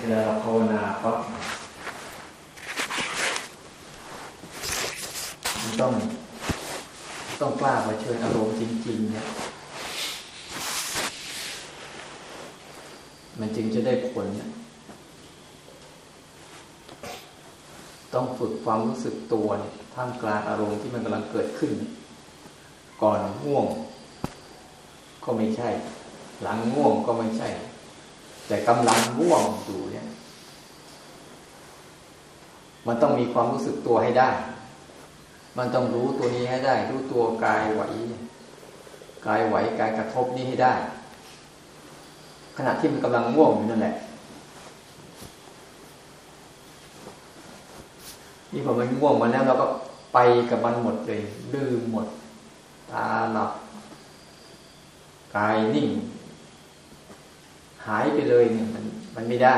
เวลาเราภาวนาก็มันต้อง ต้องกล้ามาเชิญอารมณ์จริงๆเนี่ยมันจึงจะได้ผลนต้องฝึกความรู้สึกตัวท่ามกลางอารมณ์ที่มันกำลังเกิดขึ้น ก่อนง่วง ก็ไม่ใช่ หลังง่วงก็ไม่ใช่ แต่กำลังง่วงอยู่เนี่ย มันต้องมีความรู้สึกตัวให้ได้ มันต้องรู้ตัวนี้ให้ได้ รู้ตัวกายไหวกายไหวกายกระทบนี้ให้ได้ ขณะที่มันกำลังง่วงอยู่นั่นแหละนี่พอมันง่วงมาแล้วเราก็ไปกับมันหมดเลยลืมหมด ตาหลับกายนิ่งายไปเลยเนี่ย มันมันไม่ได้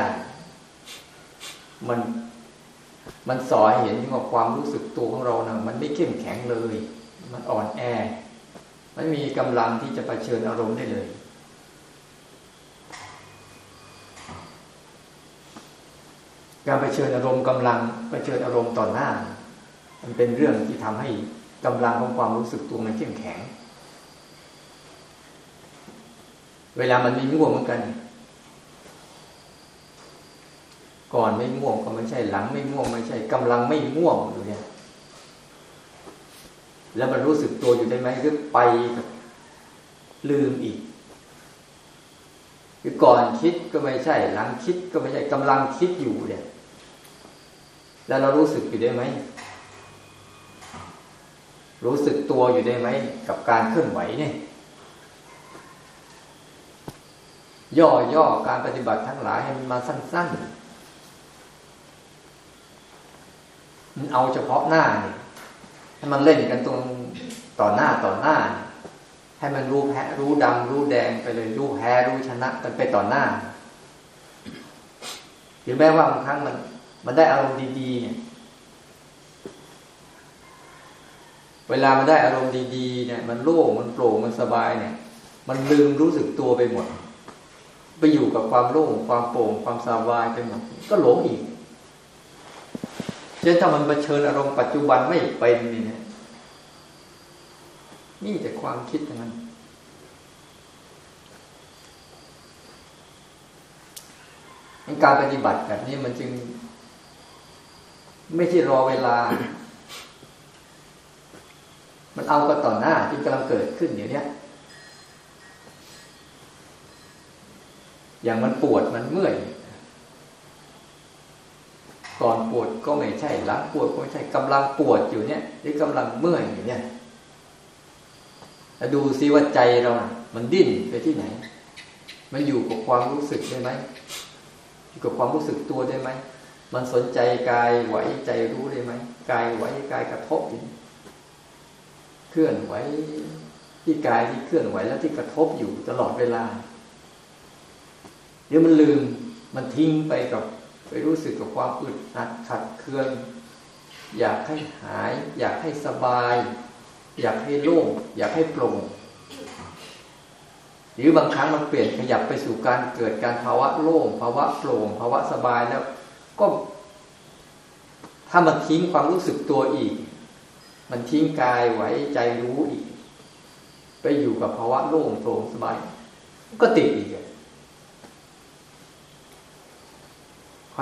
มันมันสอนเห็นถึงว่าความรู้สึกตัวของเรานะมันไม่เข้มแข็งเลย มันอ่อนแอไม่มีกำลังที่จะะเผชิญอารมณ์ได้เลย การไปเชิญอารมณ์กำลังไปเชิญอารมณ์ต่อหน้า มันเป็นเรื่องที่ทำให้กำลังของความรู้สึกตัวมันเข้มแข็ง เวลามันมีง่วงเหมือนกัน ก่อนไม่ง่วงก็ไม่ใช่หลังไม่ง่วงไม่ใช่กำลังไม่ง่วงอยู่เนี่ย แล้วมันรู้สึกตัวอยู่ได้ไหมหรือไปกับลืมอีกคือก่อนคิดก็ไม่ใช่ หลังคิดก็ไม่ใช่กำลังคิดอยู่เนี่ย แล้วเรารู้สึกอยู่ได้ไหมรู้สึกตัวอยู่ได้ไหมกับการเคลื่อนไหวเนี่ยย่อย่อการปฏิบัติทั้งหลายให้มันมาสั้น ๆ มันเอาเฉพาะหน้าเนี่ยให้มันเล่นกันตรงต่อหน้าต่อหน้า ให้มันรู้แพ้รู้ดำรู้แดงไปเลยรู้แพ้รู้ชนะกันไปต่อหน้าหรือแม้ว่าบางครั้งมัน มันได้อารมณ์ดีๆเนี่ยเวลามันได้อารมณ์ดีๆเนี่ย มันโล่งมันโปร่งมันสบายเนี่ย มันลืมรู้สึกตัวไปหมด ไปอยู่กับความโล่งความโปร่งความสบายไปหมดก็หลงอีก เช่นถ้ามันมาเชิญอารมณ์ปัจจุบันไม่เป็นนี่นะนี่แต่ความคิดนั้นการปฏิบัติแบบนี้มันจึง ไม่ใช่รอเวลา มันเอาก็ต่อหน้าที่กำลังเกิดขึ้นอยู่เนี้ยอย่างมันปวดมันเมื่อย ก่อนปวดก็ไม่ใช่หลังปวดก็ไม่ใช่กำลังปวดอยู่เนี้ยหรือกำลังเมื่อยอยู่เนี้ยดูซิว่าใจเรา มันดิ้นไปที่ไหนมันอยู่กับความรู้สึกได้ไหมอยู่กับความรู้สึกตัวได้ไหมมันสนใจกายไหวใจรู้ได้ไหมกายไหวกายกระทบเคลื่อนไหวที่กายที่เคลื่อนไหวแล้วที่กระทบอยู่ตลอดเวลาเดี๋ยวมันลืมมันทิ้งไปกับ ไปรู้สึกกับความอึดอัดขัดเคืองอยากให้หาย อยากให้สบาย อยากให้โล่งอยากให้โปร่งหรือบางครั้งมันเปลี่ยนขยับไปสู่การเกิดการภาวะโล่งภาวะโปร่งภาวะสบายแล้ว ก็ ถ้ามันทิ้งความรู้สึกตัวอีก มันทิ้งกายไหวใจรู้อีก ไปอยู่กับภาวะโล่งโปร่งสบาย ก็ติดอีกอะ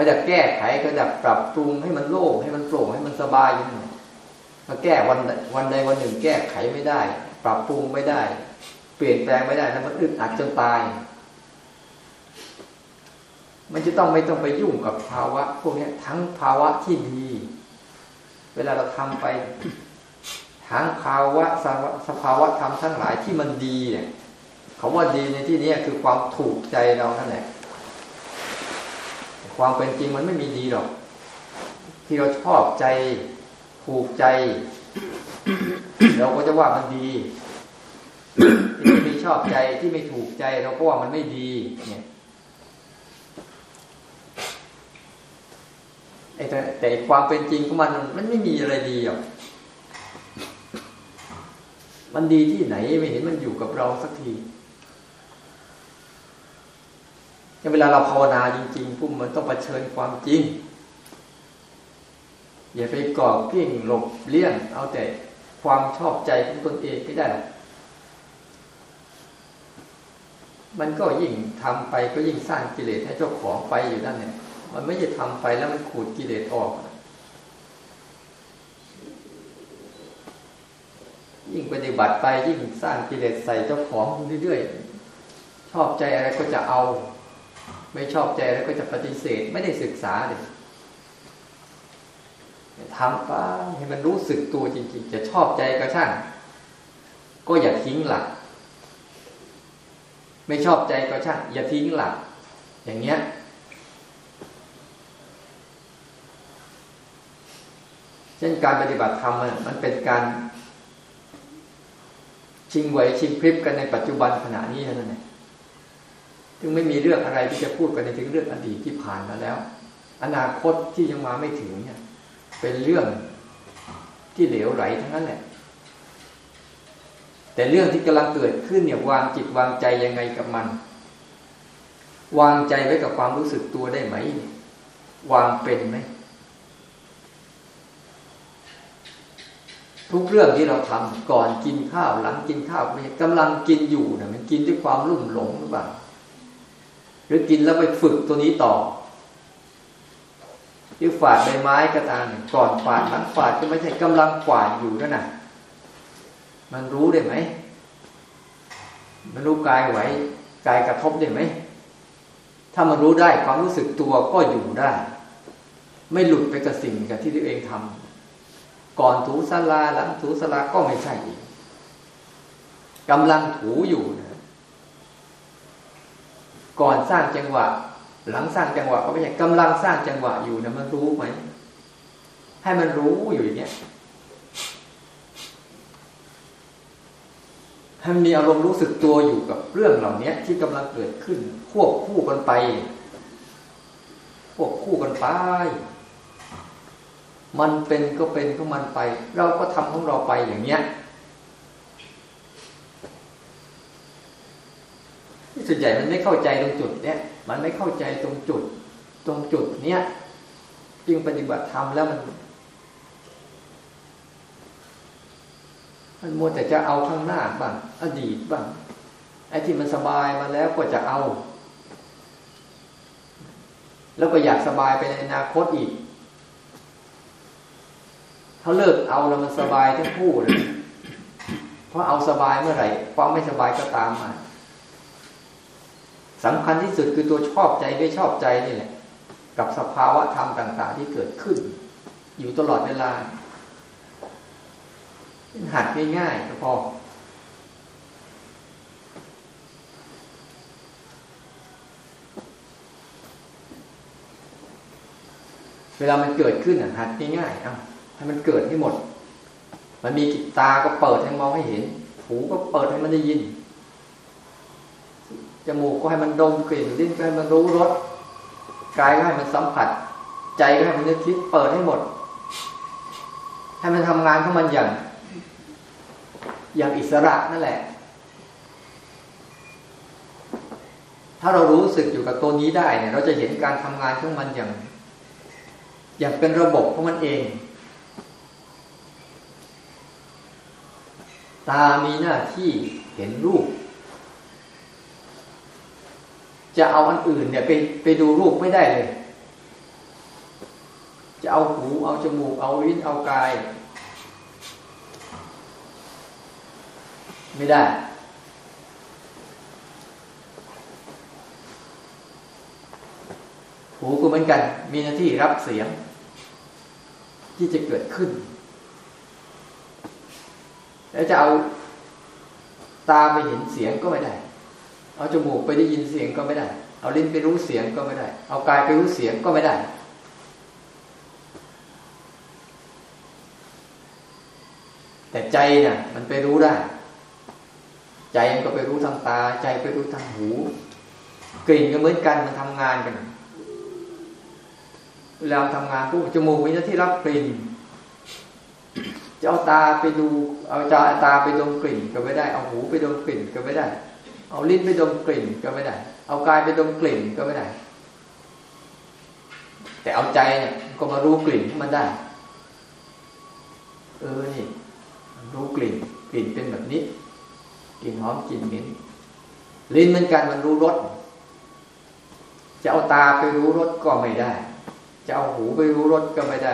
คอยจะแก้ไขก็จะปรับปรุงให้มันโล่งให้มันโปร่งให้มันสบายอย่างนี้มาแก้วันวันใดวันหนึ่งแก้ไขไม่ได้ ปรับปรุงไม่ได้ เปลี่ยนแปลงไม่ได้แล้วมันอึดอัดจนตาย มันจะต้องไม่ต้องไปยุ่งกับภาวะ พวกนี้ทั้งภาวะที่ดี เวลาเราทำไปทั้งภาวะสภาวะธรรมทั้งหลายที่มันดีเนี่ยเขาว่าดีในที่นี้คือความถูกใจเรานั่นแหละ ความเป็นจริงมันไม่มีดีหรอก ที่เราชอบใจถูกใจ เราก็จะว่ามันดีที่ไม่ชอบใจที่ไม่ถูกใจ เราก็ว่ามันไม่ดีเนี่ยแต่แต่ความเป็นจริงของมันมันไม่มีอะไรดีหรอกมันดีที่ไหนไม่เห็นมันอยู่กับเราสักที เวลาเราภาวนาจริงๆพุ่มมันต้องเผชิญความจริง อย่าไปก่อเพ่ยงหลบเลี่ยง เอาแต่ความชอบใจของตนเองไม่ได้ มันก็ยิ่งทำไปก็ยิ่งสร้างกิเลสให้เจ้าของไปอยู่นั่นเนี่ยมันไม่จะทำไปแล้วมันขูดกิเลสออกยิ่งปฏิบัติไปยิ่งสร้างกิเลสใส่เจ้าของเรื่อยๆ ชอบใจอะไรก็จะเอา ไม่ชอบใจอะไรก็จะปฏิเสธ ไม่ได้ศึกษาเลยทำไปให้มันรู้สึกตัวจริง ๆ จะชอบใจก็ช่าง ก็อย่าทิ้งหลัก ไม่ชอบใจก็ช่าง อย่าทิ้งหลัก อย่างเงี้ย เช่นการปฏิบัติธรรมมันเป็นการชิงไหวชิงพริบกันในปัจจุบันขณะนี้เท่านั่นเอง ถึงไม่มีเรื่องอะไรที่จะพูดกันในถึงเรื่องอดีตที่ผ่านมาแล้ว อนาคตที่ยังมาไม่ถึงเนี่ย เป็นเรื่องที่เหลวไหลทั้งนั้นแหละ แต่เรื่องที่กำลังเกิดขึ้นเนี่ยวางจิตวางใจยังไงกับมัน วางใจไว้กับความรู้สึกตัวได้ไหม วางเป็นไหม ทุกเรื่องที่เราทำก่อนกินข้าวหลังกินข้าวไม่กำลังกินอยู่นะมันกินด้วยความรุ่มหลงหรือเปล่า รือกินแล้วไปฝึกตัวนี้ต่อที่ฝาดใบไม้ก็ตามก่อนฝาดหลังฝาดก็ไม่ใช่กำลังฝาดอยู่นั่นน่ะ มันรู้ได้ไหมมันรู้กายไหวกายกระทบได้ไหมถ้ามันรู้ได้ความรู้สึกตัวก็อยู่ได้ ไม่หลุดไปกับสิ่งกับที่ตัวเองทำก่อนถูสลาหลังถูสลาก็ไม่ใช่อีกกำลังถูอยู่นะ ก่อนสร้างจังหวะ หลังสร้างจังหวะก็ไม่ใช่กำลังสร้างจังหวะอยู่นะมันรู้ไหมให้มันรู้อยู่อย่างเนี้ยให้มันมีอารมณ์รู้สึกตัวอยู่กับเรื่องเหล่านี้ที่กำลังเกิดขึ้น ควบคู่กันไปควบคู่กันไป มันเป็นก็เป็นก็มันไป เราก็ทำของเราไปอย่างเนี้ย ส่วนใหญ่มันไม่เข้าใจตรงจุดเนี้ยมันไม่เข้าใจตรงจุด ตรงจุดเนี้ยจึงปฏิบัติธรรมแล้วมัน มันมัวแต่จะเอาข้างหน้าบ้างอดีตบ้างไอ้ที่มันสบายมาแล้วก็จะเอา แล้วก็อยากสบายไปในอนาคตอีกถ้าเลิกเอาแล้วมันสบายทั้งคู่เลยเพราะเอาสบายเมื่อไหร่ความไม่สบายก็ตามมา สำคัญที่สุดคือตัวชอบใจไม่ชอบใจนี่แหละ กับสภาวะธรรมต่าง ๆ ที่เกิดขึ้น อยู่ตลอดเวลาหัดง่ายๆก็พอเวลามันเกิดขึ้นหัดง่ายๆเอะให้มันเกิดให้หมด มันมีตาก็เปิดให้มองให้เห็น หูก็เปิดให้มันได้ยิน มูกก็ให้มันดมกลิ่นลิ้นก็ให้มันรู้รสกายก็ให้มันสัมผัส ใจก็ให้มันนึกคิดเปิดให้หมด ให้มันทำงานของมันอย่าง อย่างอิสระนั่นแหละ ถ้าเรารู้สึกอยู่กับตัวนี้ได้เนี่ยเราจะเห็นการทำงานของมันอย่าง อย่างเป็นระบบของมันเองตามีหน้าที่เห็นรูป จะเอาอันอื่นเนี่ยไปไปดูรูปไม่ได้เลย จะเอาหูเอาจมูก เอาลิ้นเอากาย ไม่ได้ หูก็เหมือนกัน มีหน้าที่รับเสียง ที่จะเกิดขึ้น แล้วจะเอาตาไปเห็นเสียงก็ไม่ได้ เอาจมูกไปได้ยินเสียงก็ไม่ได้ เอาลิ้นไปรู้เสียงก็ไม่ได้ เอากายไปรู้เสียงก็ไม่ได้ แต่ใจเนี่ยมันไปรู้ได้ ใจมันก็ไปรู้ทางตา ใจไปรู้ทางหู กลิ่นก็เหมือนกันมันทำงานกันเวลาทำงานปุ๊บจมูกมีหน้าที่รับกลิ่นจะเอาตาไปดู เอาจาตาไปดมกลิ่นก็ไม่ได้ เอาหูไปดมกลิ่นก็ไม่ได้ เอาลิ้นไปดมกลิ่นก็ไม่ได้ เอากายไปดมกลิ่นก็ไม่ได้ แต่เอาใจเนี่ยก็มารู้กลิ่นมันได้ เออนี่รู้กลิ่น กลิ่นเป็นแบบนี้กลิ่นหอมกลิ่นเหม็นลิ้นเหมันกันมันรู้รสจะเอาตาไปรู้รสก็ไม่ได้ จะเอาหูไปรู้รสก็ไม่ได้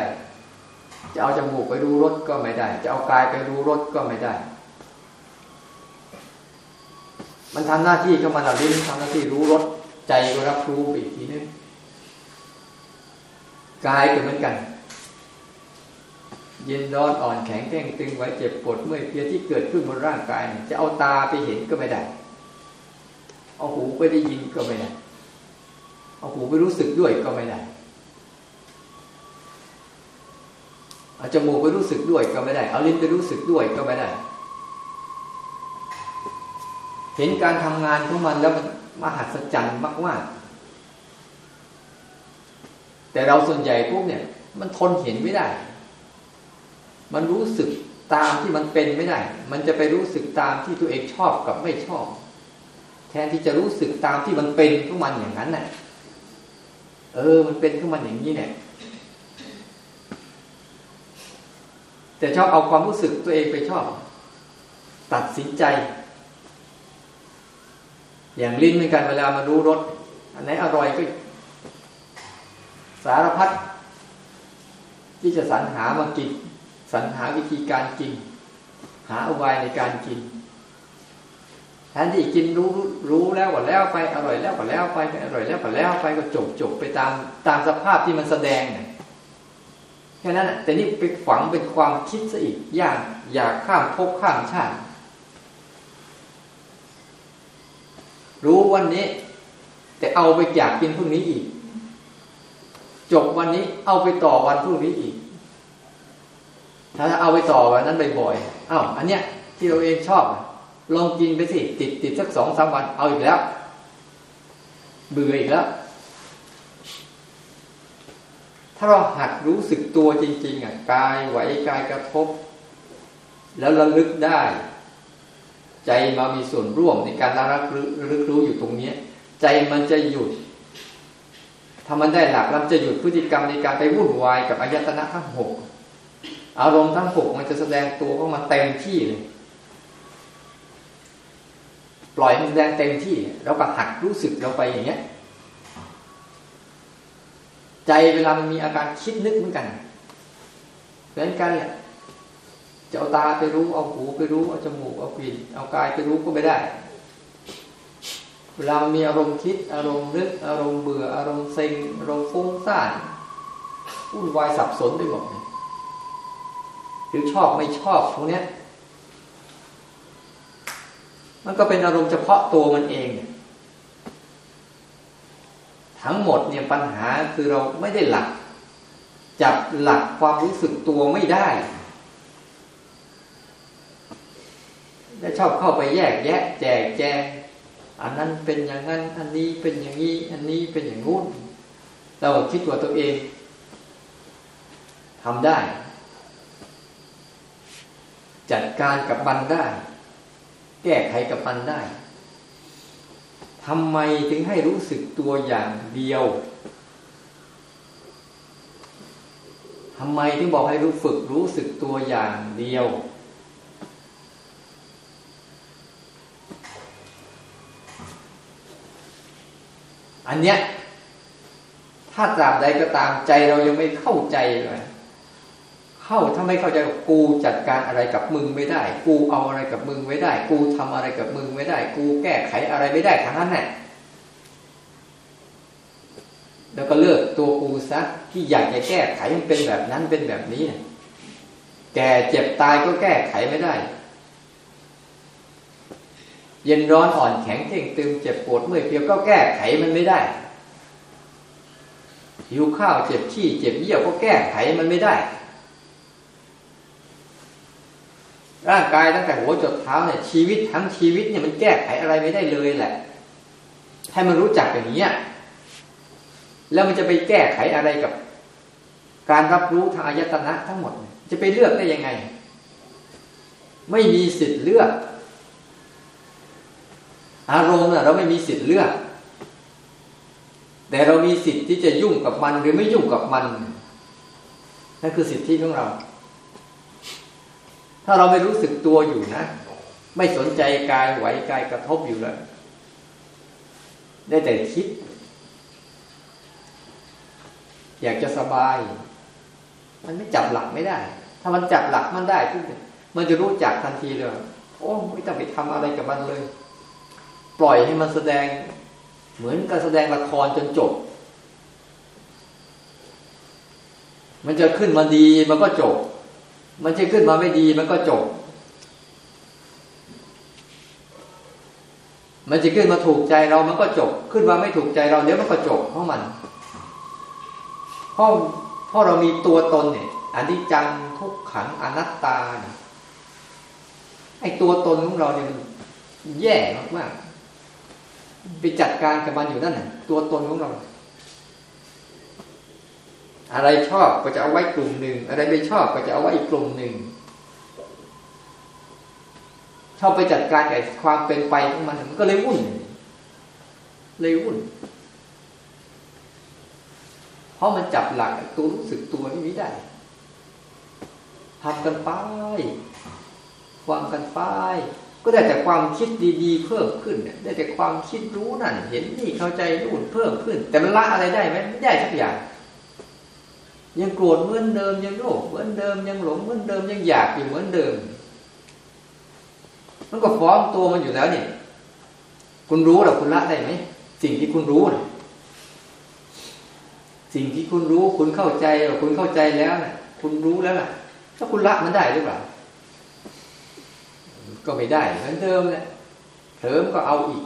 จะเอาจมูกไปรู้รสก็ไม่ได้ จะเอากายไปรู้รสก็ไม่ได้ มันทำหน้าที่เข้ามาเราลิ้นทำหน้าที่รู้รสใจก็รับรู้อีกทีนึงกายก็เหมือนกัน เย็นร้อนอ่อนแข็งแข็งตึงไว้เจ็บปวดเมื่อยเพลียที่เกิดขึ้นบนร่างกายจะเอาตาไปเห็นก็ไม่ได้ เอาหูไปได้ยินก็ไม่ได้ เอาหูไปรู้สึกด้วยก็ไม่ได้เอาจมูกไปรู้สึกด้วยก็ไม่ได้ เอาลิ้นไปรู้สึกด้วยก็ไม่ได้ เห็นการทำงานของมันแล้วมันมหัศจรรย์มากๆแต่เราส่วนใหญ่พวกเนี่ย มันทนเห็นไม่ได้ มันรู้สึกตามที่มันเป็นไม่ได้ มันจะไปรู้สึกตามที่ตัวเองชอบกับไม่ชอบ แทนที่จะรู้สึกตามที่มันเป็นของมันอย่างนั้นน่ะ เออ มันเป็นของมันอย่างนี้เนี่ย แต่ชอบเอาความรู้สึกตัวเองไปชอบ ตัดสินใจ อย่างลิ้นเหมือนกันเวลามารู้รสอันไหนอร่อยก็ สารพัดที่จะสรรหามากินสรรหาวิธีการกิน หาอุบายในการกินแทนที่กินรู้รู้แล้วก็แล้วไปอร่อยแล้วก็แล้วไปอร่อยแล้วก็แล้วไปก็จบจบไปตามตามสภาพที่มันแสดงเนี่ยแค่นั้นแต่นี่ไปฝังเป็นความคิดซะอีกอยากอยากข้ามภพข้ามชาติ รู้วันนี้ แต่เอาไปอยากกินพรุ่งนี้อีก จบวันนี้เอาไปต่อวันพรุ่งนี้อีก ถ้าเอาไปต่อวันนั้นบ่อยๆอ้าวอันเนี้ย ที่เราเองชอบลองกินไปสิติดติดสักสองสามวันเอาอีกแล้ว เบื่ออีกแล้ว ถ้าเราหัดรู้สึกตัวจริง ๆอะกายไหวกายกระทบ แล้วระลึกได้ ใจมามีส่วนร่วมในการระลึกระลึกรู้อยู่ตรงนี้ใจมันจะหยุดถ้ามันได้หลักแล้วจะหยุดพฤติกรรมในการไปวุ่นวายกับอายตนะทั้งหกอารมณ์ทั้งหกมันจะแสดงตัวเข้ามาเต็มที่เลยปล่อยมันแสดงเต็มที่ แล้วก็หัดรู้สึกเราไปอย่างเงี้ย ใจเวลามันมีอาการคิดนึกเหมือนกันเหมือนกันเนี่ย จะเอาตาไปรู้ เอาหูไปรู้ เอาจมูก เอากลิ่น เอากายไปรู้ก็ไม่ได้ เวลามีอารมณ์คิด อารมณ์นึก อารมณ์เบื่อ อารมณ์เซ็ง อารมณ์ฟุ้งซ่านวุ่นวายสับสนไปหมดหรือชอบไม่ชอบพวกนี้มันก็เป็นอารมณ์เฉพาะตัวมันเองเนี่ยทั้งหมดเนี่ยปัญหาคือเราไม่ได้หลัก จับหลักความรู้สึกตัวไม่ได้ และชอบเข้าไปแยกแยะ แจกแจงอันนั้นเป็นอย่างนั้น อันนี้เป็นอย่างนี้ อันนี้เป็นอย่างงู้น เราคิดว่าตัวเองทำได้ จัดการกับมันได้ แก้ไขกับมันได้ทำไมถึงให้รู้สึกตัวอย่างเดียวทำไมถึงบอกให้รู้ฝึกรู้สึกตัวอย่างเดียว อันเนี้ย ถ้าตราบใดก็ตามใจเรายังไม่เข้าใจเลยเข้าถ้าไม่เข้าใจกูจัดการอะไรกับมึงไม่ได้ กูเอาอะไรกับมึงไม่ได้ กูทำอะไรกับมึงไม่ได้ กูแก้ไขอะไรไม่ได้ทั้งนั้นแหละแล้วก็เลิกตัวกูซะที่อยากจะแก้ไขมันเป็นแบบนั้นเป็นแบบนี้ แก่เจ็บตายก็แก้ไขไม่ได้ เย็นร้อนอ่อนแข็งเข่งตึงเจ็บปวดเมื่อยเพียวก็แก้ไขมันไม่ได้หิวข้าวเจ็บขี้เจ็บเยี่ยวก็แก้ไขมันไม่ได้ ร่างกายตั้งแต่หัวจดเท้าเนี่ยชีวิตทั้งชีวิตเนี่ยมันแก้ไขอะไรไม่ได้เลยแหละ ให้มันรู้จักอย่างนี้แล้วมันจะไปแก้ไขอะไรกับ การรับรู้ทางอายตนะทั้งหมด จะไปเลือกได้ยังไง ไม่มีสิทธิ์เลือก อารมณ์เราไม่มีสิทธิ์เลือก แต่เรามีสิทธิ์ที่จะยุ่งกับมันหรือไม่ยุ่งกับมันนั่นคือสิทธิของเรา ถ้าเราไม่รู้สึกตัวอยู่นะ ไม่สนใจกายไหวกายกระทบอยู่แล้ว ได้แต่คิด อยากจะสบาย มันไม่จับหลักไม่ได้ ถ้ามันจับหลักมันได้ทุกมันจะรู้จักทันทีเลย โอ้ไม่ต้องไปทำอะไรกับมันเลย ปล่อยให้มันแสดง เหมือนการแสดงละครจนจบ มันจะขึ้นมาดีมันก็จบ มันจะขึ้นมาไม่ดีมันก็จบ มันจะขึ้นมาถูกใจเรามันก็จบ ขึ้นมาไม่ถูกใจเราเดี๋ยวมันก็จบเพราะมันเพราะเพราะเรามีตัวตนเนี่ยอันนี้จังทุกขังอนัตตาไอ้ตัวตนของเราเนี่ยมันแย่มากๆ ไปจัดการกับมันอยู่นั่นน่ะตัวตนของเรา อะไรชอบก็จะเอาไว้กลุ่มหนึ่ง อะไรไม่ชอบก็จะเอาไว้อีกกลุ่มหนึ่งชอบไปจัดการกับความเป็นไปของมันมันก็เลยวุ่น เลยวุ่น เพราะมันจับหลักตัวรู้สึกตัวนี่ไม่ได้ทำกันไปวามกันไป ก็ได้แต่ความคิดดีๆ เพิ่มขึ้นได้แต่ความคิดรู้นั่น เห็นนี่เข้าใจนู่นเพิ่มขึ้น แต่มันละอะไรได้ไหมไม่ได้ทุกอย่าง ยังโกรธเหมือนเดิมยังโลภเหมือนเดิมยังหลงเหมือนเดิมยังอยากอยู่เหมือนเดิม มันก็ฟ้องตัวมันอยู่แล้วเนี่ยคุณรู้หรอคุณละได้ไหมสิ่งที่คุณรู้นะสิ่งที่คุณรู้คุณเข้าใจหรอคุณเข้าใจแล้วนะคุณรู้แล้วล่ะ ถ้าคุณละมันได้หรือเปล่า ก็ไม่ได้เหมือนเดิมแหละเถิมก็เอาอีก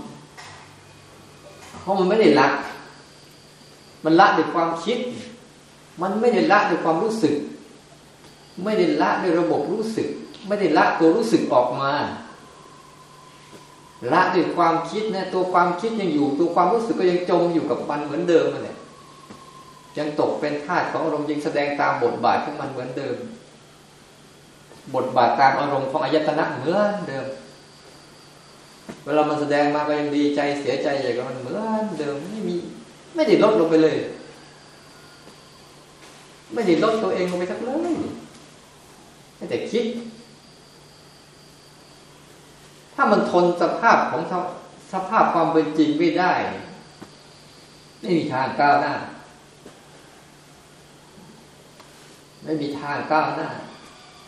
เพราะมันไม่ได้ละ มันละด้วยความคิด มันไม่ได้ละด้วยความรู้สึก ไม่ได้ละด้วยระบบรู้สึก ไม่ได้ละตัวรู้สึกออกมา ละด้วยความคิดนะตัวความคิดยังอยู่ ตัวความรู้สึกก็ยังจมอยู่กับมันเหมือนเดิมนั่นแหละยังตกเป็นทาสของอารมณ์ยังแสดงตามบทบาทของมันเหมือนเดิม บทบาทตามอารมณ์ของอายตนะเหมือนเดิม เวลามันแสดงมาก็ยังดีใจเสียใจอย่างมันเหมือนเดิมไม่มี ไม่ได้ลดลงไปเลย ไม่ได้ลดตัวเองลงไปสักเลยไม่แต่คิด ถ้ามันทนสภาพของสภาพความเป็นจริงไม่ได้ ไม่มีทางก้าวหน้า ไม่มีทางก้าวหน้า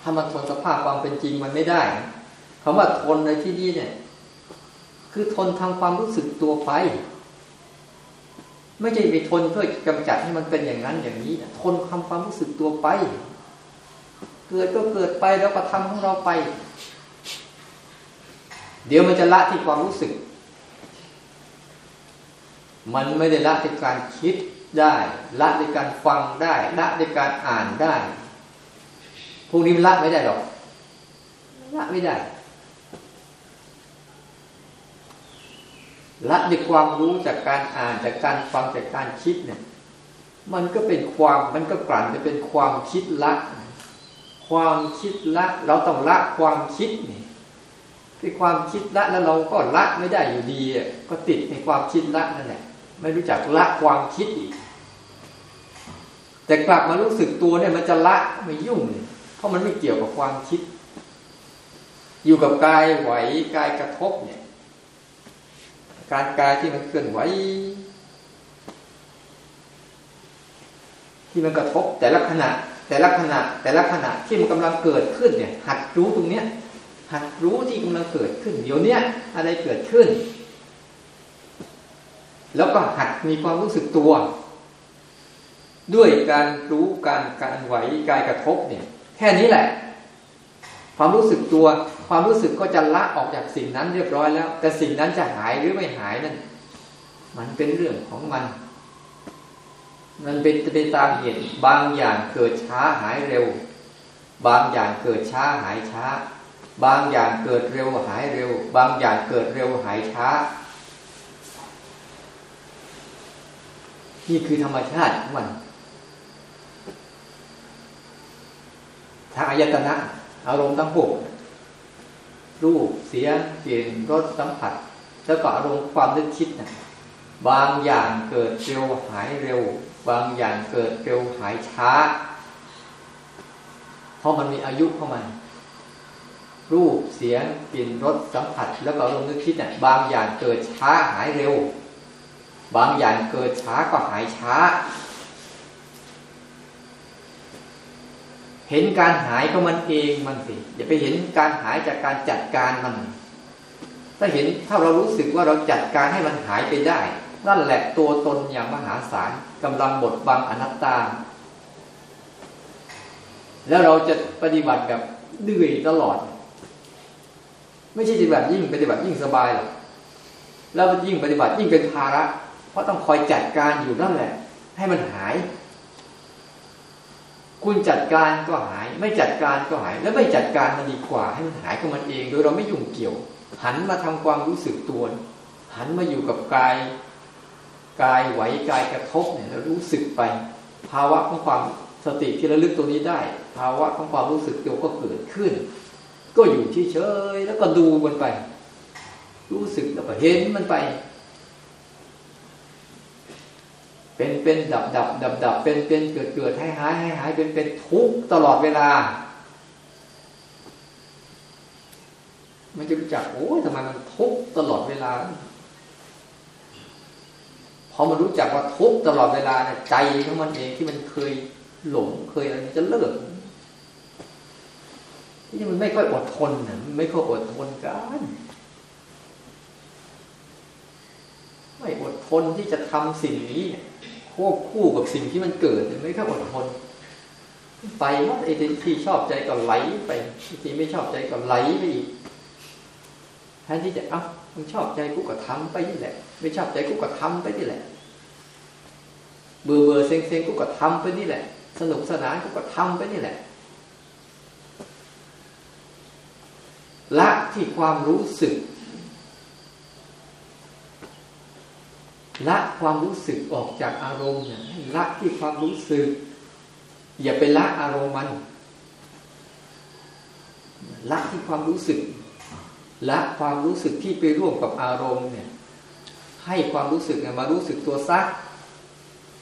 ถ้ามันทนสภาพความเป็นจริงมันไม่ได้คำว่าทนในที่นี้เนี่ย คือทนทางความรู้สึกตัวไป ไม่ใช่ไปทนเพื่อกำจัดให้มันเป็นอย่างนั้นอย่างนี้ทนทำความรู้สึกตัวไป เกิดก็เกิดไปแล้วก็ทำของเราไป เดี๋ยวมันจะละที่ความรู้สึก มันไม่ได้ละในการคิดได้ ละในการฟังได้ ละในการอ่านได้ พวกนี้มันละไม่ได้หรอกละไม่ได้ ละในความรู้จากการอ่านจากการฟังจากการคิดเนี่ย มันก็เป็นความมันก็กลั่นไปเป็นความคิดละ ความคิดละ เราต้องละความคิดนี่ที่ความคิดละแล้วเราก็ละไม่ได้อยู่ดีก็ติดในความคิดละนั่นแหละไม่รู้จักละความคิดอีก แต่กลับมารู้สึกตัวเนี่ยมันจะละไม่ยุ่งเลย ราะมันไม่เกี่ยวกับความคิด อยู่กับกายไหวกายกระทบเนี่ย การกายที่มันเคลื่อนไหว ที่มันกระทบแต่ละขณะ แต่ละขณะ แต่ละขณะที่มันกำลังเกิดขึ้นเนี่ย หัดรู้ตรงเนี้ย หัดรู้ที่กำลังเกิดขึ้น เดี๋ยวนี้อะไรเกิดขึ้น แล้วก็หัดมีความรู้สึกตัว ด้วยการรู้การการไหวกายกระทบเนี่ย แค่นี้แหละ ความรู้สึกตัว ความรู้สึกก็จะละออกจากสิ่งนั้นเรียบร้อยแล้ว แต่สิ่งนั้นจะหายหรือไม่หายนั่นมันเป็นเรื่องของมัน มันเป็นไปตามเหตุบางอย่างเกิดช้าหายเร็ว บางอย่างเกิดช้าหายช้า บางอย่างเกิดเร็วหายเร็ว บางอย่างเกิดเร็วหายช้า นี่คือธรรมชาติของมัน ทางอายตนะ อารมณ์ทั้งหกรูปเสียงกลิ่นรสสัมผัส แล้วก็อารมณ์ความนึกคิดนะบางอย่างเกิดเร็วหายเร็ว บางอย่างเกิดเร็วหายช้า เพราะมันมีอายุของมัน รูปเสียงกลิ่นรสสัมผัส แล้วก็ลมณ์นึกคิดเนี่ยบางอย่างเกิดช้าหายเร็ว บางอย่างเกิดช้าก็หายช้า เห็นการหายของมันเองมันสิอย่าไปเห็นการหายจากการจัดการมัน ถ้าเห็นถ้าเรารู้สึกว่าเราจัดการให้มันหายไปได้ นั่นแหละตัวตนอย่างมหาศาลกำลังบดบังอนัตตา แล้วเราจะปฏิบัติแบบเดือยตลอด ไม่ใช่ปฏิบัติยิ่งปฏิบัติยิ่งสบายหรอกแล้วยิ่งปฏิบัติยิ่งเป็นภาระ เพราะต้องคอยจัดการอยู่นั่นแหละ ให้มันหาย คุณจัดการก็หาย ไม่จัดการก็หาย แล้วไม่จัดการมันดีกว่าให้มันหายของมันเอง โดยเราไม่ยุ่งเกี่ยว หันมาทำความรู้สึกตัว หันมาอยู่กับกายกายไหวกายกระทบเนี่ยแล้วรู้สึกไป ภาวะของความสติที่ระลึกตัวนี้ได้ ภาวะของความรู้สึกตัวก็เกิดขึ้น ก็อยู่เฉยๆแล้วก็ดูมันไป รู้สึกแล้วก็เห็นมันไป เป็นเป็นดับดับดับดับเป็นเป็นเกิดเกิดให้หายให้หายเป็นเป็นทุกตลอดเวลา มันจะรู้จักโอ้ยทำไมมันทุกตลอดเวลาพอมันรู้จักว่าทุกตลอดเวลาเนี่ยใจของมันเองที่มันเคยหลงเคยอะไรจะเลิกที่มันไม่ค่อยอดทนนะไม่ค่อยอดทนกันไม่อดทนที่จะทำสิ่งนี้ ควบคู่กับสิ่งที่มันเกิดไม่ค่อยอดทนไปว่าไอ้ที่ชอบใจก็ไหลไปที่ไม่ชอบใจก็ไหลไปอีกแทนที่จะเอ้ามึงชอบใจกูก็ทำไปนี่แหละ ไม่ชอบใจกูก็ทำไปนี่แหละ เบื่อเบื่อเซ็งเซ็งกูก็ทำไปนี่แหละ สนุกสนานกูก็ทำไปนี่แหละ ละที่ความรู้สึก ละความรู้สึกออกจากอารมณ์เนี่ยละที่ความรู้สึก อย่าไปละอารมณ์มัน ละที่ความรู้สึก ละความรู้สึกที่ไปร่วมกับอารมณ์เนี่ย ให้ความรู้สึกมารู้สึกตัวซัก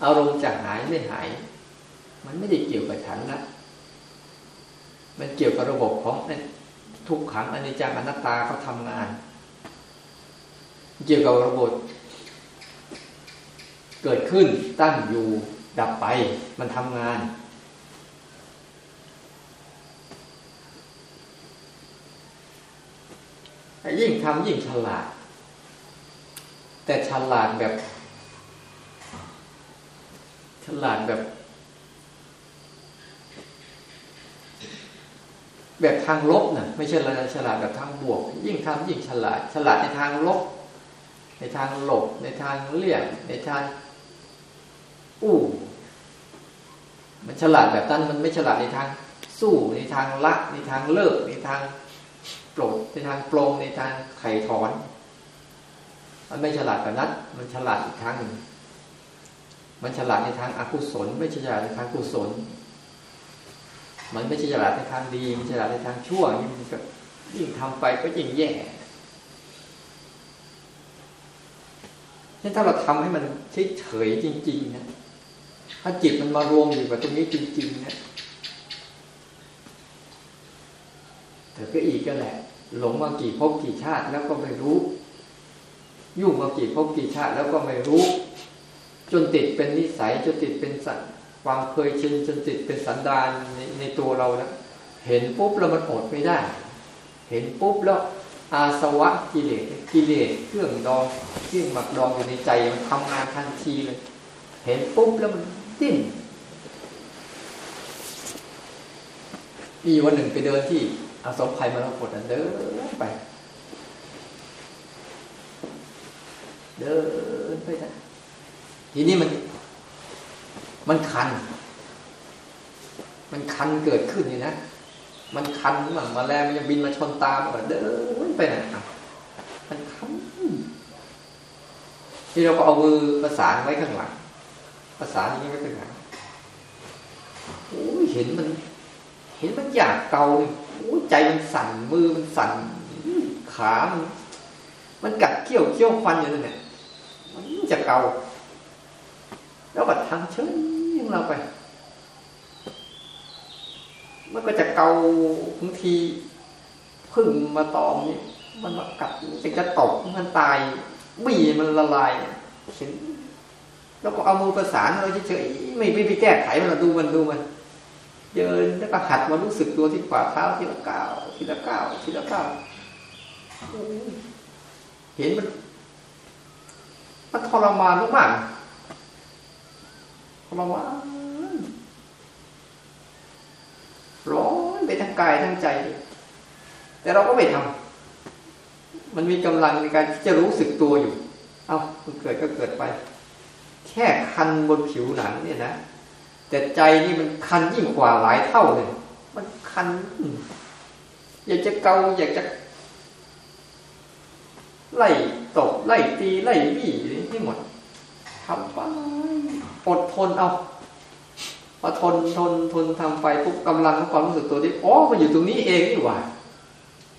อารมณ์จะหายไม่หาย มันไม่ได้เกี่ยวกับฉันละมันเกี่ยวกับระบบของทุกขังอนิจจังอนัตตาเขาทำงาน เกี่ยวกับระบบ เกิดขึ้นตั้งอยู่ดับไป มันทำงาน ยิ่งทำยิ่งฉลาด แต่ฉลาดแบบ ฉลาดแบบ แบบทางลบนะไม่ใช่ฉลาดแบบทางบวก ยิ่งทำยิ่งฉลาด ฉลาดในทางลบ ในทางหลบ ในทางเลี่ยงในทาง อู้มันฉลาดแบบนั้นมันไม่ฉลาดในทาง สู้ในทางละในทางเลิกในทางโปรดในทางโปรงในทางไถ่ถอน มันไม่ฉลาดแบบนั้นมันฉลาดอีกทางหนึ่งมันฉลาดในทางอกุศล ไม่ฉลาดในทางกุศล มันไม่ฉลาดในทางดีมันฉลาดในทางชั่วยิ่งก็ยิ่งทำไปก็ยิ่งแย่นี่ถ้าเราทำให้มันเฉยๆจริง ๆ นะ ถ้าจิตมันมารวมอยู่กับตรงนี้จริงๆเนะแต่ก็อีกก็แหละ หลงมากี่ภพกี่ชาติแล้วก็ไม่รู้ ยุ่งมากี่ภพกี่ชาติแล้วก็ไม่รู้ จนติดเป็นนิสัยจนติดเป็นสัตว์ความเคยชินจนติดเป็นสันดานในในตัวเราแล้วเห็นปุ๊บแล้วมันอดไม่ได้ เห็นปุ๊บแล้วอาสวะกิเลสกิเลสเครื่องดองเครื่องหมักดองอยู่ในใจมันทำงานทันทีเลย เห็นปุ๊บแล้วมัน ดิ้นมีวันหนึ่งไปเดินที่อาสมภัยมรกตเดินไป เดินไปนะทีนี้มัน มันคัน มันคันเกิดขึ้นนี่นะมันคันหมือนมาแล้วมันยังบินมาชนตาแบบเดินไปนะมันคันที่เราก็เอามือประสานไว้ข้างหลัง ประสาอย่างนี้ไว้ข้างหลังโอ้เห็นมัน เห็นมันอยากเกาโอ้ใจมันสั่นมือมันสั่นขามันมันกัดเขี้ยวเขี้ยวฟันอยู่นั่นแหละมันจะเกาแล้วก็ทำเฉยของเราไป มันก็จะเกาบางทีพึ่งมาตอมนี่มันมากัดมันจะตกมันตายบีมันละลายเห็น แล้วก็เอามือประสานเราเฉยๆไม่ไปแก้ไขมันดูมันดูมันเดินแล้วก็หัดมารู้สึกตัวที่ฝ่าเท้าทีละก้าวทีละก้าวทีละก้าวเห็นมันมันทรมานมากทรมานร้อนไปทั้งกายทั้งใจ แต่เราก็ไม่ทำมันมีกำลังในการที่จะรู้สึกตัวอยู่ เอา้ามันเกิดก็เกิดไป แค่คันบนผิวหนังเนี่ยนะแต่ใจนี่มันคันยิ่งกว่าหลายเท่าเลยมันคัน อยากจะเกาอยากจะ ไล่ตกไล่ตีไล่บี้ให้หมดทำไปอดทนเอาพอทนทนทนทำไปปุ๊บกำลังของความรู้สึกตัวที่อ๋อมันอยู่ตรงนี้เองนี่หว่า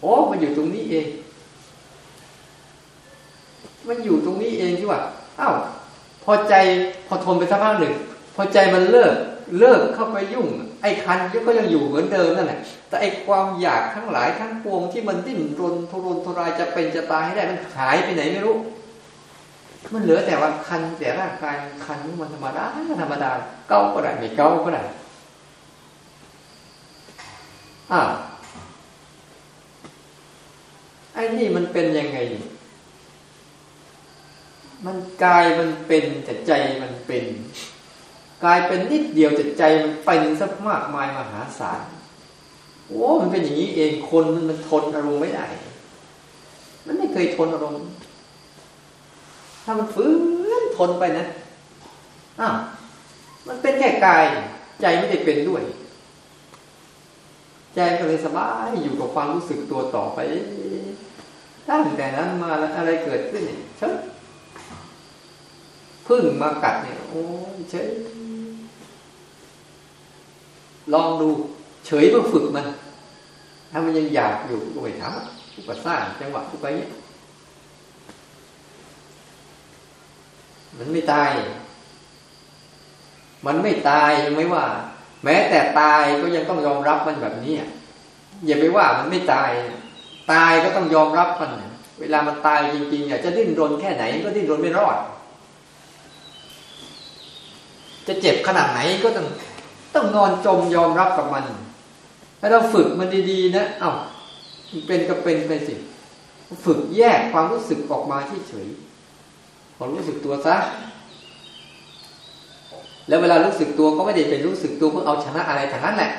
อ๋อมันอยู่ตรงนี้เอง มันอยู่ตรงนี้เองที่ว่าอ้าว พอใจพอทนไปสักพักหนึ่งพอใจมันเลิกเลิกเข้าไปยุ่ง ไอ้คันก็ยังอยู่เหมือนเดิมนั่นแหละแต่ไอ้ความอยากทั้งหลายทั้งปวงที่มันดิ้นรนทุรนทุรายจะเป็นจะตายให้ได้มันหายไปไหนไม่รู้ มันเหลือแต่ว่าคันแต่ร่างกายคันมันธรรมดาธรรมดาเก้าก็ได้ไม่เก้าก็ได้อ้าไอ้นี่มันเป็นยังไง มันกายมันเป็นแต่ใจมันเป็นกายเป็นนิดเดียวแต่ใจมันเป็นสักมากมายมหาศาลโอ้มันเป็นอย่างนี้เองคนมันมันทนอารมณ์ไม่ได้ มันไม่เคยทนอารมณ์ถ้ามันฝืนทนไปนะอ้าวมันเป็นแค่กาย ใจไม่ได้เป็นด้วย ใจก็เลยสบายอยู่กับความรู้สึกตัวต่อไปตั้งแต่นั้นมาแล้วอะไรเกิดขึ้นเนี่ยเฉย พึ่งมากัดเนี่ย โอ้เฉยลองดู เฉยเพื่อฝึกมัน ถ้ามันยังอยากอยู่ก็ไปทำก็สร้างจังหวะทุกไปเนี้ยมันไม่ตาย มันไม่ตายยังไม่ว่า แม้แต่ตายก็ยังต้องยอมรับมันแบบนี้อย่าไปว่ามันไม่ตาย ตายก็ต้องยอมรับมัน เวลามันตายจริงๆอยากจะดิ้นรนแค่ไหนก็ดิ้นรนไม่รอด จะเจ็บขนาดไหนก็ต้องต้องนอนจมยอมรับกับมัน ถ้าเราฝึกมันดีๆ นะเอา้าเป็นก็เป็นไปสิ ฝึกแยกความรู้สึกออกมาที่เฉยพอรู้สึกตัวซะ แล้วเวลารู้สึกตัวก็ไม่ได้เป็นรู้สึกตัวเพื่อเอาชนะอะไรทางนั้นแหละ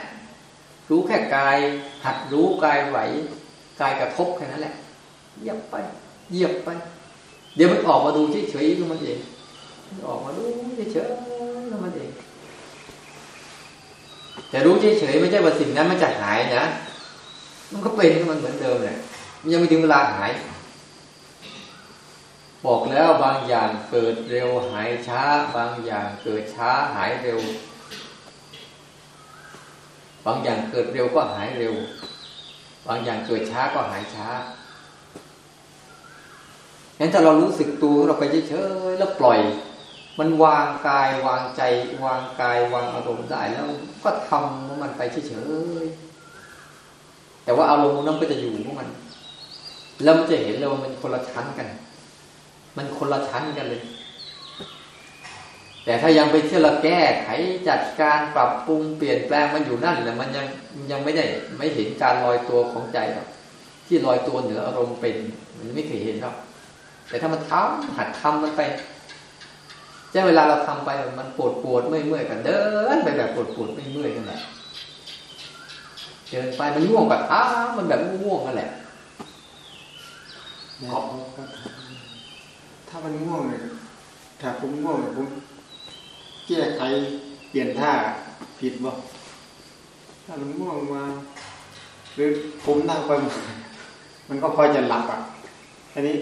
รู้แค่กาย หัดรู้กายไหว กายกระทบแค่นั้นแหละ เหยียบไป เหยียบไป เดี๋ยวมันออกมาดูเฉยๆมันเอง ออกมาดูเฉยๆก็มันเองแต่รู้เฉยๆไม่ใช่ว่าสิ่งนั้นมันจะหายนะมันก็เป็นมันเหมือนเดิมแหละมันยังไม่ถึงเวลาหาย บอกแล้วบางอย่างเกิดเร็วหายช้า บางอย่างเกิดช้าหายเร็ว บางอย่างเกิดเร็วก็หายเร็ว บางอย่างเกิดช้าก็หายช้างั้นถ้าเรารู้สึกตัวเราไปเฉยๆแล้วปล่อย มันวางกายวางใจ วางกายวางอารมณ์ได้แล้วก็ทำของมันไปเฉยๆแต่ว่าอารมณ์นั้นก็จะอยู่ของมัน แล้วมันจะเห็นเลยว่ามันคนละชั้นกัน มันคนละชั้นกันเลย แต่ถ้ายังไปเที่ยวละแก้ไขจัดการปรับปรุงเปลี่ยนแปลงมันอยู่นั่นแหละมันยังยังไม่ได้ไม่เห็นการลอยตัวของใจหรอกที่ลอยตัวเหนืออารมณ์เป็น มันไม่เคยเห็นหรอกแต่ถ้ามันท้าหัดทำมันไป ช่เวลาเราทำไปมันปวดปวดเมื่อยเมื่อยกันเดินไปแบบปวดปวดไม่เมื่อยนั่นแหละเดินไปมันง่วงกับท้ามันแบบง่วงนั่นแหละถ้ามันง่วงเลยถ้าผมง่วงผมแก้ไขเปลี่ยนท่าผิดบ่ถ้ามันง่วงมาหรือผมนั่งไปมันก็พอจะหลับอะอันนี้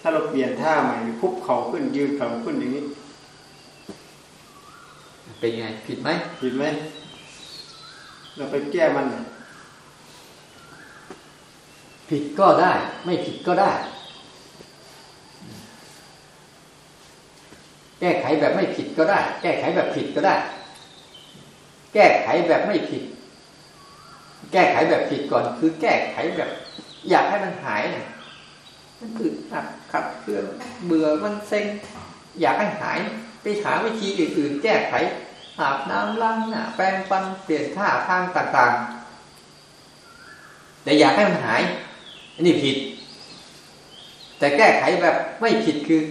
ถ้าเราเปลี่ยนท่าใหม่คุบเข่าขึ้นยืนเข่าขึ้นอย่างนี้ เป็นไง ผิดไหมผิดไหมเราไปแก้มัน ผิดก็ได้ ไม่ผิดก็ได้ แก้ไขแบบไม่ผิดก็ได้ แก้ไขแบบผิดก็ได้ แก้ไขแบบไม่ผิด แก้ไขแบบผิดก่อน คือแก้ไขแบบ อยากให้มันหายนะมันคือหักขัดเคืองเบื่อมันเซ็งอยากให้หาย ไปหาวิธีอื่นๆ แก้ไข อาบน้ำล้างหน้าแปรงฟันเปลี่ยนท่าทางต่างๆ แต่อยากให้มันหาย อันนี้ผิด แต่แก้ไขแบบไม่ผิดคือ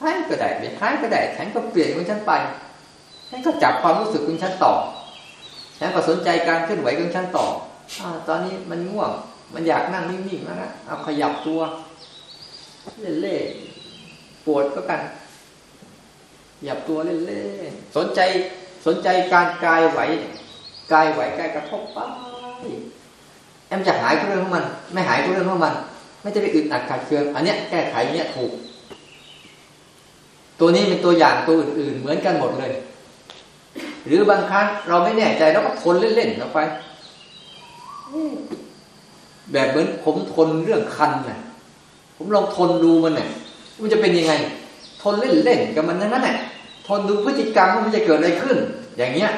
หายก็ได้ไม่หายก็ได้ฉันก็เปลี่ยนของฉันไปฉันก็จับความรู้สึกของฉันต่อฉันก็สนใจการเคลื่อนไหวของฉันต่ออตอนนี้มันง่วง มันอยากนั่งนิ่งๆแล้วนะเอาขยับตัวเล่นๆปวดก็กันหยับตัวเล่นๆสนใจ สนใจการกายไหวกายไหวกายกระทบไปแอมจะหายก็เรื่องของมัน ไม่หายก็เรื่องของมัน ไม่จะไปอึดอัดขัดเคืองอันเนี้ยแก้ไขเนี้ยถูก ตัวนี้เป็นตัวอย่างตัวอื่น ๆ เหมือนกันหมดเลย หรือบางครั้งเราไม่แน่ใจเราก็ทนเล่นๆออกไปแบบเหมือนผมทนเรื่องคันน่ะ ผมลองทนดูมันเนี่ยมันจะเป็นยังไง ทนเล่นๆกับมันนั้นแหละ ทนดูพฤติกรรมมันจะเกิดอะไรขึ้น อย่างเงี้ย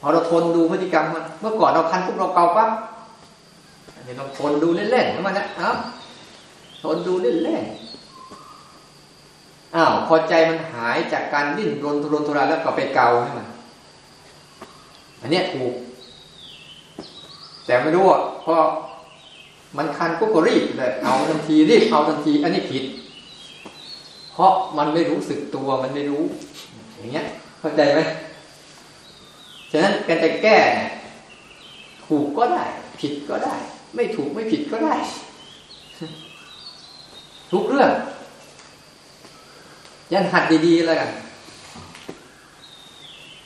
พอเราทนดูพฤติกรรมมันเมื่อก่อนเราคันปุ๊บเราเกาปั๊บอันนี้เราทนดูเล่นๆของมันนะครับทนดูเล่นๆอ้าวพอใจมันหายจากการดิ้นรนทุรนทุรายแล้วก็ไปเกาให้มันอันนี้ถูก แต่ไม่รู้อะพอมันคันปุ๊บก็รีบเลยเอาทันทีรีบเอาทันที อันนี้ผิด เพราะมันไม่รู้สึกตัวมันไม่รู้ อย่างเงี้ย เข้าใจไหมฉะนั้นการจะแก้ถูกก็ได้ ผิดก็ได้ ไม่ถูกไม่ผิดก็ได้ ทุกเรื่อง ยันหัดดีๆแล้วกัน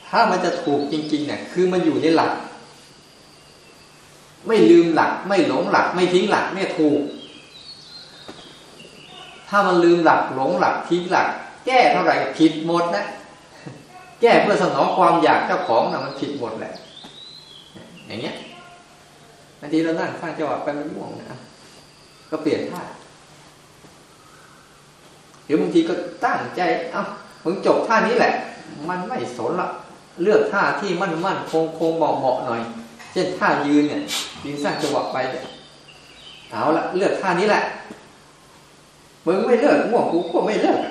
ถ้ามันจะถูกจริงๆเนี่ยคือมันอยู่ในหลัก ไม่ลืมหลัก ไม่หลงหลัก ไม่ทิ้งหลักเนี่ยถูก ถ้ามันลืมหลักหลงหลักทิ้งหลัก แก้เท่าไหร่ผิดหมดนะ แก้เพื่อสนองความอยากเจ้าของนะมันผิดหมดแหละ อย่างเงี้ยบางทีเรานั่งข้างจังหวะไปมันม่วงนะก็เปลี่ยนท่าหรือบางทีก็ตั้งใจ เอ้ามึงจบท่านี้แหละ มันไม่สนละเลือกท่าที่มั่นมั่นคงคงเหมาะเหมาะหน่อย เช่นท่ายืนเนี่ยยืนสร้างจังหวะไปเอาละเลือกท่านี้แหละ มึงไม่เลิกง่วงกูก็ไม่เลิก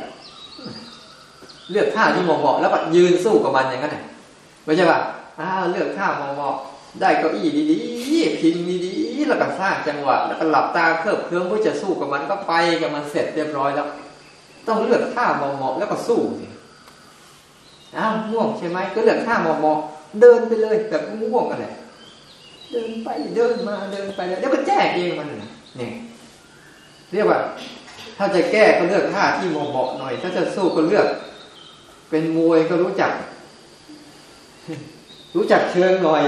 เลือกท่าที่เหมาะๆแล้วก็ยืนสู้กับมันอย่างนั้นไม่ใช่ป่ะอ้าวเลือกท่าเหมาะๆได้เก้าอี้ดีๆพิงดีๆแล้วก็สร้างจังหวะ แล้วก็หลับตาเคลิบเคลิ้มเพื่อจะสู้กับมันก็ไปกับมันเสร็จเรียบร้อยแล้ว ต้องเลือกท่าเหมาะๆแล้วก็สู้อ้าวง่วงใช่ไหมก็เลือกท่าเหมาะๆเดินไปเลยแบบง่วงกันแหละเดินไปเดินมาเดินไปแล้วเดี๋ยวก็แจ้เองมันเนี่ยเรียกว่า ถ้าจะแก้ก็เลือกท่าที่เหมาะหน่อย ถ้าจะสู้ก็เลือก เป็นมวยก็รู้จัก รู้จักเชิงหน่อย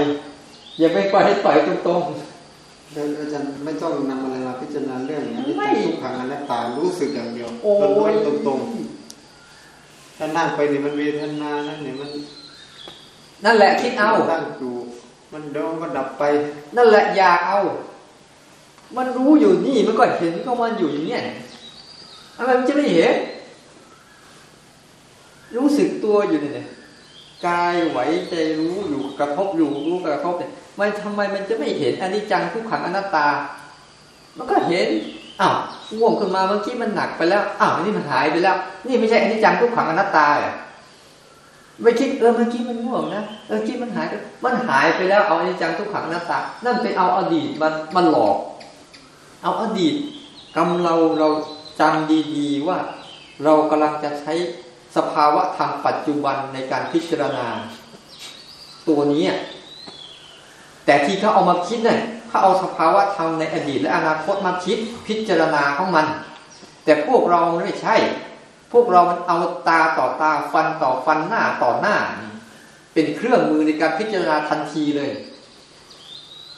อย่าไปปล่อยให้ต่อยตรงๆเดินอาจารย์ไม่ต้องนำอะไรมาพิจารณาเรื่องนี้ไม่ทุกขังอนัตตารู้สึกอย่างเดียวโอ้ยตรงๆถ้านั่งไปเนี่ยมันเวทนานั่นเนี่ยมัน นั่นแหละคิดเอาตั้งอยู่มันเดินก็ดับไป นั่นแหละอยากเอา มันรู้อยู่นี่มันก็เห็นก็มันอยู่อย่างเนี้ย อะไรมันจะไม่เห็น รู้สึกตัวอยู่เนี่ยกายไหวใจรู้อยู่กระทบอยู่รู้กระทบเนี่ยมันทำไมมันจะไม่เห็นอนิจจังทุกขังอนัตตา มันก็เห็นอ้าวง่วงขึ้นมาเมื่อกี้มันหนักไปแล้วอ้าวนี่มันหายไปแล้ว นี่ไม่ใช่อนิจจังทุกขังอนัตตาเหรอไม่คิดเออเมื่อกี้มันง่วงนะเออคิดมันหายมันหายไปแล้วเอาอนิจจังทุกขังอนัตตา นั่นไปเอาอดีตมันมันหลอก เอาอดีตกำเราเรา จำดีๆว่าเรากำลังจะใช้สภาวะธรรมปัจจุบันในการพิจารณา ตัวนี้ แต่ที่เขาเอามาคิดเนี่ยเขาเอาสภาวะธรรมในอดีตและอนาคตมาคิดพิจารณาของมัน แต่พวกเราไม่ใช่ พวกเรามันเอาตาต่อตาฟันต่อฟันหน้าต่อหน้า เป็นเครื่องมือในการพิจารณาทันทีเลย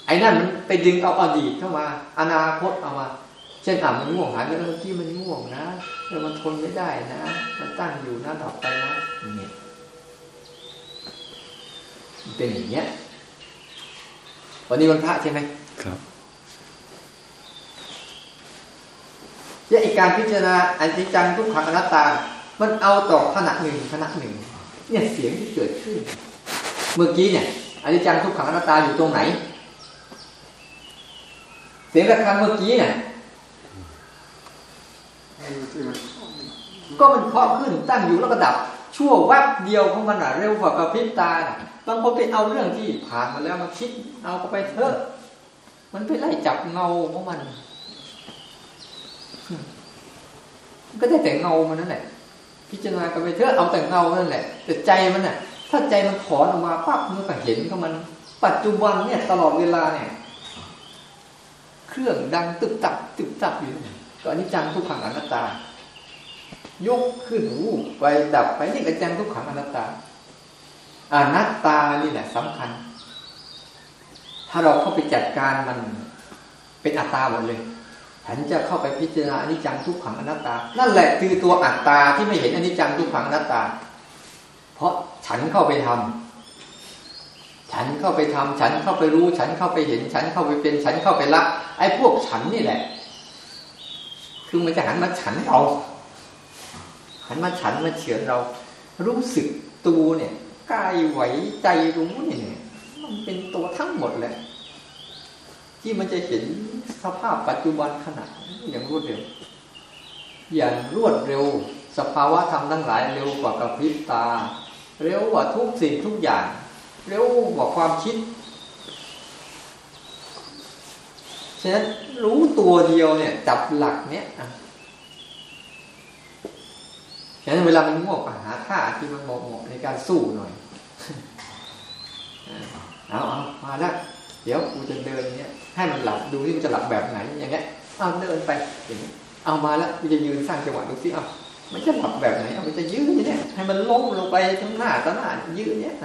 ไอ้นั่นมันไปดึงเอาอดีตเข้ามา อนาคตเอามา เช่นอะมันง่วงหายไปแล้วเมื่อกี้มันง่วงนะเออมันทนไม่ได้นะ มันตั้งอยู่นะดับไปนะนี่เป็นอย่างเงี้ย วันนี้วันพระใช่ไหมครับเนี่ยอีกการพิจารณาอันที่จังทุกขังอนัตตา มันเอาต่อขณะหนึ่งขณะหนึ่ง เนี่ยเสียงที่เกิดขึ้น เมื่อกี้เนี่ยอนิจจังทุกขังอนัตตาอยู่ตรงไหน เสียงระฆังเมื่อกี้เนี่ย ก็มันเคาะขึ้นตั้งอยู่แล้วก็ดับ ชั่ววับเดียวของมันอะเร็วกว่ากระพริบตาบางคนไปเอาเรื่องที่ผ่านมาแล้วมาคิดเอาก็ไปเถอะ มันไปไล่จับเงาของมัน ก็ได้แต่เงามันนั่นแหละพิจารณากันไปเถอะเอาแต่เงานั่นแหละ แต่ใจมันน่ะ ถ้าใจมันถอนออกมาปั๊บมันก็เห็นก็มัน ปัจจุบันเนี่ยตลอดเวลาเนี่ย เครื่องดังตึกตับตึกตับอยู่ ก็อนิจจังทุกขังอนัตตา ยกขึ้นวูบไปดับไปนี่อนิจจังทุกขังอนัตตาอนัตตานี่แหละสำคัญ ถ้าเราเข้าไปจัดการมันเป็นอัตตาหมดเลยฉันจะเข้าไปพิจารณาอนิจจังทุกขังอนัตตา นั่นแหละคือตัวอัตตาที่ไม่เห็นอนิจจังทุกขังอนัตตา เพราะฉันเข้าไปทำฉันเข้าไปทำฉันเข้าไปรู้ ฉันเข้าไปเห็น ฉันเข้าไปเป็น ฉันเข้าไปละ ไอ้พวกฉันนี่แหละ คือมันจะหันมาฉันเรา หันมาฉันมาเฉือนเรา รู้สึกตัวเนี่ยกายไหวใจรู้เนี่ย มันเป็นตัวทั้งหมดแหละที่มันจะเห็นสภาพปัจจุบันขณะอย่างรวดเร็ว อย่างรวดเร็ว สภาวะธรรมทั้งหลายเร็วกว่ากระพริบตา เร็วกว่าทุกสิ่งทุกอย่าง เร็วกว่าความคิด ฉะนั้นรู้ตัวเดียวเนี่ย จับหลักเนี้ยฉะนั้นเวลามันง่วงหาท่าที่มันเหมาะในการสู้หน่อยเอาเอามาแล้วเดี๋ยวกูจะเดินเนี้ยให้มันหลับดูที่มันจะหลับแบบไหนอย่างเงี้ยเอาเดินไปอย่างนี้เอามาแล้วกูจะยืนสร้างจังหวะดูสิเอามันจะหลับแบบไหนเอามันจะยืนเนี่ยให้มันล้มลงไปทั้งหน้าต่อหน้ายืนเนี้ย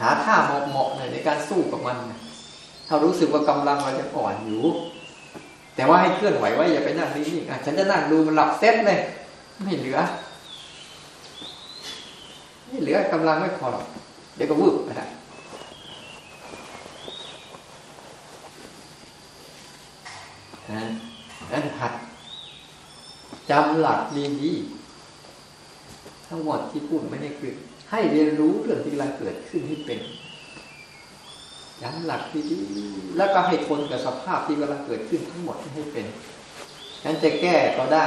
หาท่าเหมาะๆหน่อยในการสู้กับมัน ถ้ารู้สึกว่ากำลังเราจะอ่อนอยู่ แต่ว่าให้เคลื่อนไหวไว้อย่าไปนั่งนิ่งๆฉันจะนั่งดูมันหลับเซ็ตเลย ไม่เหลือ ไม่เหลือกำลังไม่พอหรอกเดี๋ยวก็วืบไปได้นั้นหัดจำหลักดีๆทั้งหมดที่พูดไม่ได้คือให้เรียนรู้เรื่องที่กำลังเกิดขึ้นที่เป็น จำหลักดีแล้วก็ให้ทนกับสภาพที่กำลังเกิดขึ้นทั้งหมดให้เป็นนั้นจะแก้ก็ได้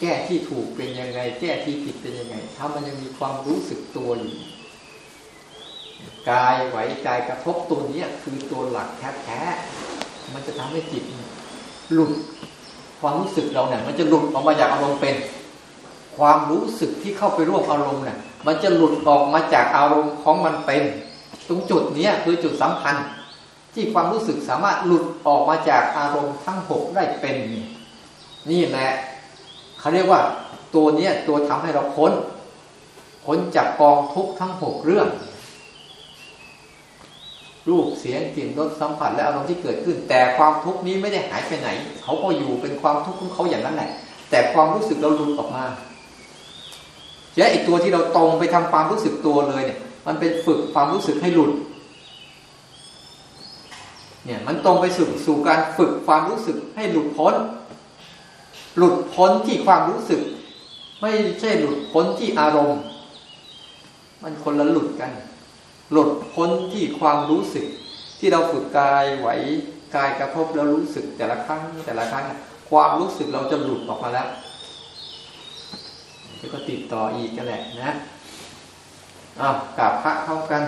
แก้ที่ถูกเป็นยังไง แก้ที่ผิดเป็นยังไง ถ้ามันยังมีความรู้สึกตัวอยู่กายไหวกายกระทบตัวนี้คือตัวหลักแท้ๆมันจะทำให้จิตหลุดความรู้สึกเราเนี่ย มันจะหลุดออกมาจากอารมณ์เป็น ความรู้สึกที่เข้าไปร่วมอารมณ์เนี่ยมันจะหลุดออกมาจากอารมณ์ของมันเป็น ตรงจุดนี้คือจุดสำคัญ ที่ความรู้สึกสามารถหลุดออกมาจากอารมณ์ทั้งหกได้เป็น นี่แหละเขาเรียกว่าตัวนี้ตัวทำให้เราพ้นพ้นจากกองทุกข์ทั้งหกเรื่อง รูปเสียงกลิ่นรสสัมผัสและอารมณ์ที่เกิดขึ้น แต่ความทุกข์นี้ไม่ได้หายไปไหน เขาก็อยู่เป็นความทุกข์ของเขาอย่างนั้นแหละแต่ความรู้สึกเราหลุดออกมาเช่ไอตัวที่เราตรงไปทำความรู้สึกตัวเลยเนี่ย มันเป็นฝึกความรู้สึกให้หลุด เนี่ยมันตรงไปสู่สู่การฝึกความรู้สึกให้หลุดพ้น หลุดพ้นที่ความรู้สึก ไม่ใช่หลุดพ้นที่อารมณ์ มันคนละหลุดกัน หลุดพ้นที่ความรู้สึก ที่เราฝึกกายไหวกายกระทบแล้วรู้สึกแต่ละครั้งแต่ละครั้งความรู้สึกเราจะหลุดออกมาแล้วแล้วก็ติดต่ออีกกันแหละนะ อ้าวกร